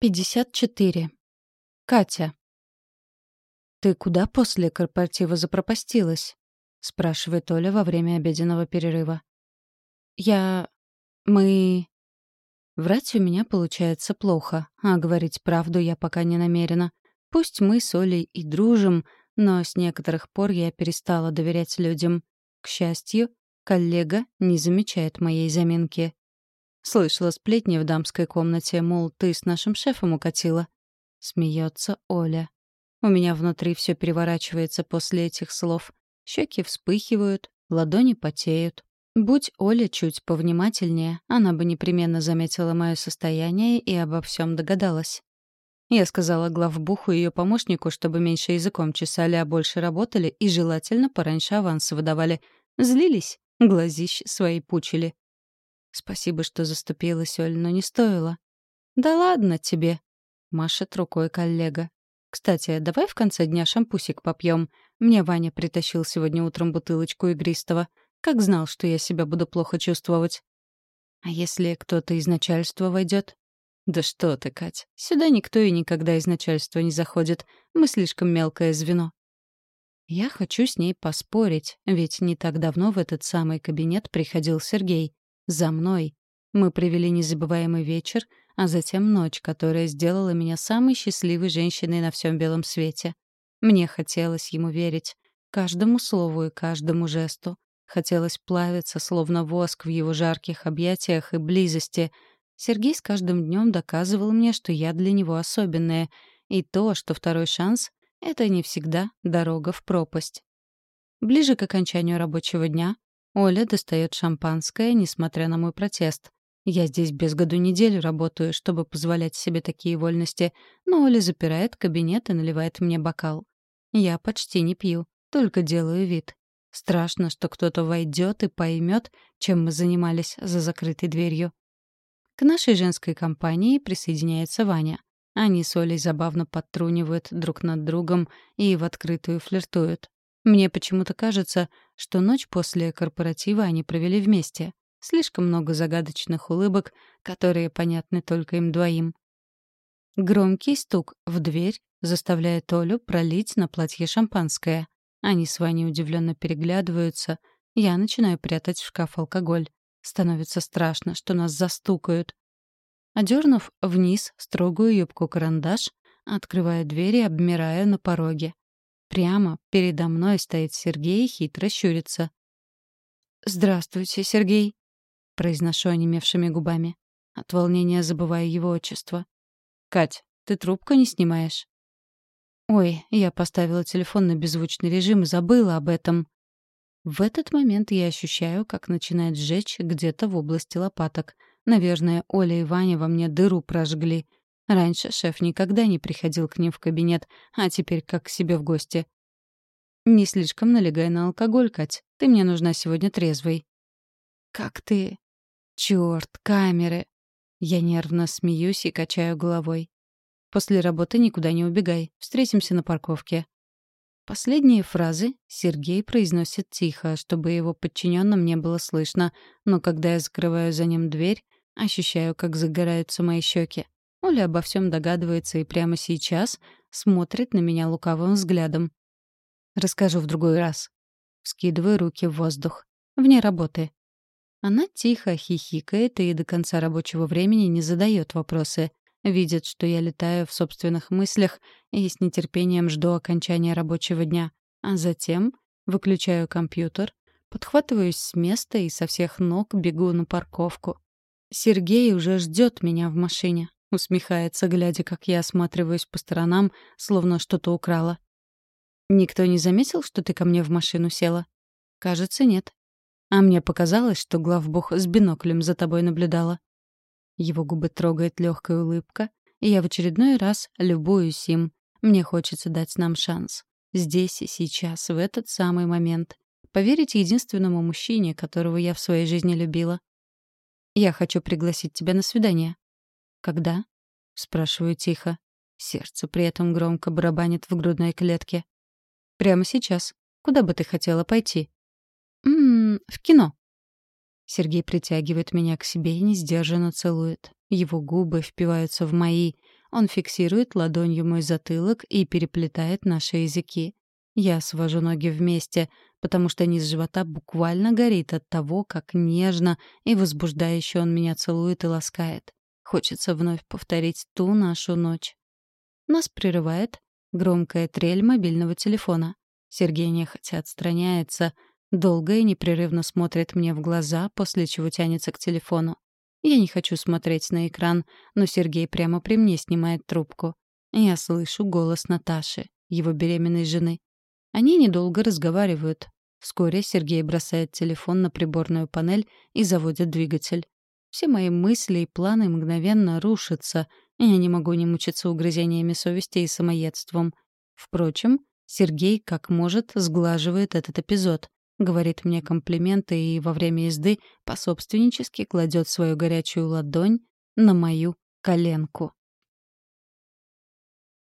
54. Катя. «Ты куда после корпоратива запропастилась?» — спрашивает Оля во время обеденного перерыва. «Я... мы...» Врать у меня получается плохо, а говорить правду я пока не намерена. Пусть мы с Олей и дружим, но с некоторых пор я перестала доверять людям. К счастью, коллега не замечает моей заминки. Слышала сплетни в дамской комнате, мол, ты с нашим шефом укатила. Смеется Оля. У меня внутри все переворачивается после этих слов. Щеки вспыхивают, ладони потеют. Будь Оля чуть повнимательнее, она бы непременно заметила мое состояние и обо всем догадалась. Я сказала главбуху и ее помощнику, чтобы меньше языком чесали, а больше работали и желательно пораньше авансы выдавали. Злились, глазищ свои пучили. Спасибо, что заступилась, Оль, но не стоило. Да ладно тебе, машет рукой коллега. Кстати, давай в конце дня шампусик попьем. Мне Ваня притащил сегодня утром бутылочку игристого. Как знал, что я себя буду плохо чувствовать. А если кто-то из начальства войдет? Да что ты, Кать, сюда никто и никогда из начальства не заходит. Мы слишком мелкое звено. Я хочу с ней поспорить, ведь не так давно в этот самый кабинет приходил Сергей. За мной. Мы провели незабываемый вечер, а затем ночь, которая сделала меня самой счастливой женщиной на всем белом свете. Мне хотелось ему верить. Каждому слову и каждому жесту. Хотелось плавиться, словно воск в его жарких объятиях и близости. Сергей с каждым днем доказывал мне, что я для него особенная, и то, что второй шанс — это не всегда дорога в пропасть. Ближе к окончанию рабочего дня Оля достает шампанское, несмотря на мой протест. Я здесь без году неделю работаю, чтобы позволять себе такие вольности, но Оля запирает кабинет и наливает мне бокал. Я почти не пью, только делаю вид. Страшно, что кто-то войдет и поймет, чем мы занимались за закрытой дверью. К нашей женской компании присоединяется Ваня. Они с Олей забавно подтрунивают друг над другом и в открытую флиртуют. Мне почему-то кажется, что ночь после корпоратива они провели вместе. Слишком много загадочных улыбок, которые понятны только им двоим. Громкий стук в дверь заставляет Олю пролить на платье шампанское. Они с Ваней удивленно переглядываются. Я начинаю прятать в шкаф алкоголь. Становится страшно, что нас застукают. Одернув вниз строгую юбку-карандаш, открываю дверь и обмираю на пороге. Прямо передо мной стоит Сергей и хитро щурится. «Здравствуйте, Сергей», — произношу онемевшими губами. От волнения забываю его отчество. «Кать, ты трубку не снимаешь?» «Ой, я поставила телефон на беззвучный режим и забыла об этом». В этот момент я ощущаю, как начинает сжечь где-то в области лопаток. Наверное, Оля и Ваня во мне дыру прожгли — Раньше шеф никогда не приходил к ним в кабинет, а теперь как к себе в гости. «Не слишком налегай на алкоголь, Кать. Ты мне нужна сегодня трезвой». «Как ты?» «Чёрт, камеры!» Я нервно смеюсь и качаю головой. «После работы никуда не убегай. Встретимся на парковке». Последние фразы Сергей произносит тихо, чтобы его подчиненным не было слышно, но когда я закрываю за ним дверь, ощущаю, как загораются мои щеки. Оля обо всем догадывается и прямо сейчас смотрит на меня лукавым взглядом. Расскажу в другой раз. Скидываю руки в воздух. Вне работы. Она тихо хихикает и до конца рабочего времени не задает вопросы. Видит, что я летаю в собственных мыслях и с нетерпением жду окончания рабочего дня. А затем выключаю компьютер, подхватываюсь с места и со всех ног бегу на парковку. Сергей уже ждет меня в машине. Усмехается, глядя, как я осматриваюсь по сторонам, словно что-то украла. «Никто не заметил, что ты ко мне в машину села?» «Кажется, нет. А мне показалось, что главбух с биноклем за тобой наблюдала». Его губы трогает легкая улыбка, и я в очередной раз любуюсь им. Мне хочется дать нам шанс. Здесь и сейчас, в этот самый момент. Поверить единственному мужчине, которого я в своей жизни любила. «Я хочу пригласить тебя на свидание», «Когда?» — спрашиваю тихо. Сердце при этом громко барабанит в грудной клетке. «Прямо сейчас. Куда бы ты хотела пойти?» «Ммм, в кино». Сергей притягивает меня к себе и несдержанно целует. Его губы впиваются в мои. Он фиксирует ладонью мой затылок и переплетает наши языки. Я свожу ноги вместе, потому что низ живота буквально горит от того, как нежно и возбуждающе он меня целует и ласкает. Хочется вновь повторить ту нашу ночь. Нас прерывает громкая трель мобильного телефона. Сергей нехотя отстраняется, долго и непрерывно смотрит мне в глаза, после чего тянется к телефону. Я не хочу смотреть на экран, но Сергей прямо при мне снимает трубку. Я слышу голос Наташи, его беременной жены. Они недолго разговаривают. Вскоре Сергей бросает телефон на приборную панель и заводит двигатель. Все мои мысли и планы мгновенно рушатся, и я не могу не мучиться угрызениями совести и самоедством. Впрочем, Сергей, как может, сглаживает этот эпизод, говорит мне комплименты и во время езды пособственнически кладет свою горячую ладонь на мою коленку.